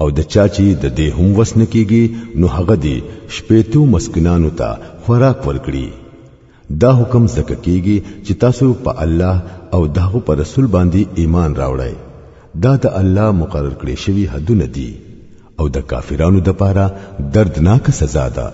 او د چا چې د دې هم وس نه کیږي نو هغه دی شپېتو مسکینانو ته خوراک ورکړي دا حکم زکه کیږي چې تاسو په الله او دغه پر رسول باندې ایمان راوړی دا د الله مقرر کړی شوی حدونه دي او د کافرانو د پاره دردناک سزا ده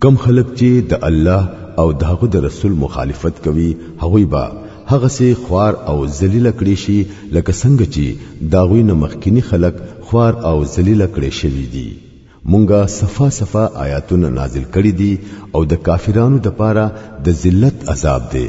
کم خلک چې د الله او داغه د رسول مخالفت کوي هغوی به هغه سي خوار او ذلیل کړي شي لکه څنګه چې داغوی نه مخکینی خلک خوار او ذلیل کړي شوی دي مونږه صفا صفا آیاتونه نازل کړي دي او د کافرانو د پاره د ذلت عذاب دی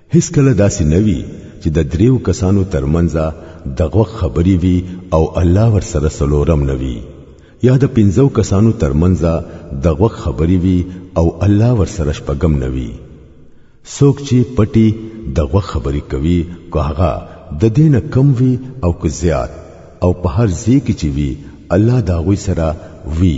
هیڅ کله داسې نه وي چې د دریو کسانو ترمنځ د غوښ خبرې وي او الله ورسره سلورم نه وي یا د پنځو کسانو ترمنځ د غوښ خبرې وي او الله ورسره شپږم نه وي څوک چې پټي د غوښ خبرې کوي که هغه د دینه کم وي او که زیات او په هر ځای کې چې وي الله دا غوي سره وي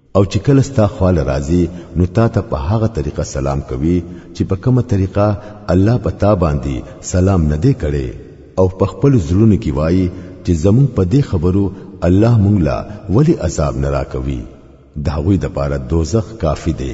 او چې کله ستا خال راځي نو تا ته په هغه طریقه سلام کوي چې په کومه طریقه الله په تا باندې سلام نه دی کړي او په خپل زړونو کې وایي چې زمون په دې خبرو الله مونږ لا ولی عذاب نه راکوي دا غوي د پاره دوزخ کافی دی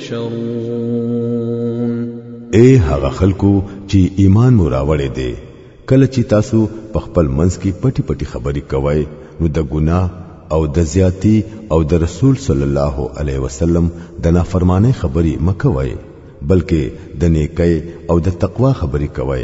تحشرون اے هغه خلکو چې ایمان مو راوړې دي کله چې تاسو په خپل منځ کې پټي پټي خبرې کوئ نو د ګناه او د زیاتی او د رسول صلی الله علیه وسلم د نافرمانی خبرې مکوئ بلکې د نیکۍ او د تقوا خبرې کوئ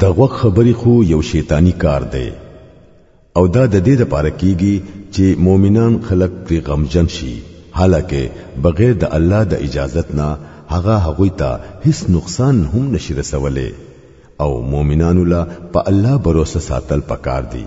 د غوږ خبرې خو یو شیطانی کار دی او دا د دې لپاره کیږي چې مؤمنان خلق پرې غمجن شي حالکه بغیر د الله د اجازت نه هغه هغوی ته هیڅ نقصان هم نشي رسولې او مؤمنانو لا په الله باور ساتل پکار دي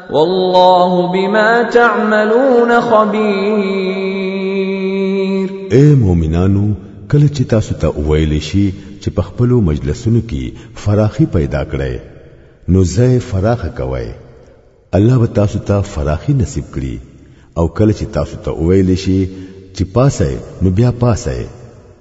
والله بما تعملون خبير اے مؤمنانو کله چې تاسو ته وویل شي چې په خپل مجلسونو کې فراخي پیدا کړئ نو زه فراخه کوئ الله به تاسو ته فراخي نصیب کړي او کله چې تاسو ته وویل شي چې پاسه نو بیا پاسه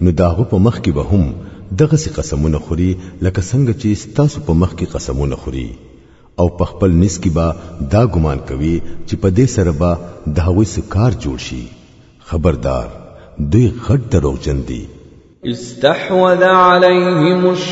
نو داغه په مخ کې به هم دغه سي قسمونه خوري لکه څنګه چې ستاسو په مخ کې قسمونه خوري او په خپل نس کې به دا ګمان کوي چې په دې سره به د هغوی سکار جوړ شي خبردار دوی غټ دروغجن دي استحوذ عليهم الش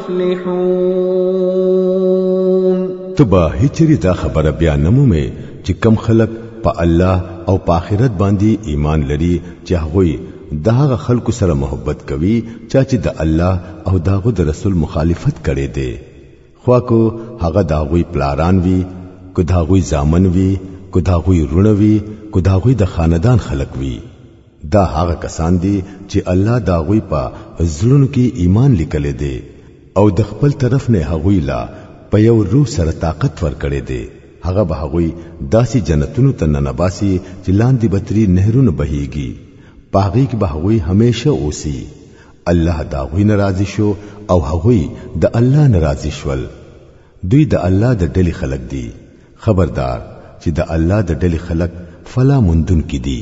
يفلحون تبا هچری دا خبره بیا نمومه چې کم خلک په الله او په آخرت باندې ایمان لري چې هغه د هغه خلکو سره محبت کوي چا چې د الله او داغه د رسول مخالفت کړي دي خو کو هغه داغوی پلاران وي کو داغوی زامن وي کو داغوی رونه وي کو داغوی د خاندان خلک وي دا هغه کسان دي چې الله دا غوي په زړونو کې ایمان لیکلې دي او د خپل طرف نه هغوی لا په یو روح سره طاقت ورکړي دي هغه به هغوی داسې جنتونو ته ننباسي چې لاندې بتري نهرونه بهيږي پاغي کې به هغوی همیشه اوسي الله دا غوي ناراضي شو او هغوی د الله ناراضي شول دوی د الله د ډلې خلک دي خبردار چې د الله د ډلې خلک فلا مندون کې دي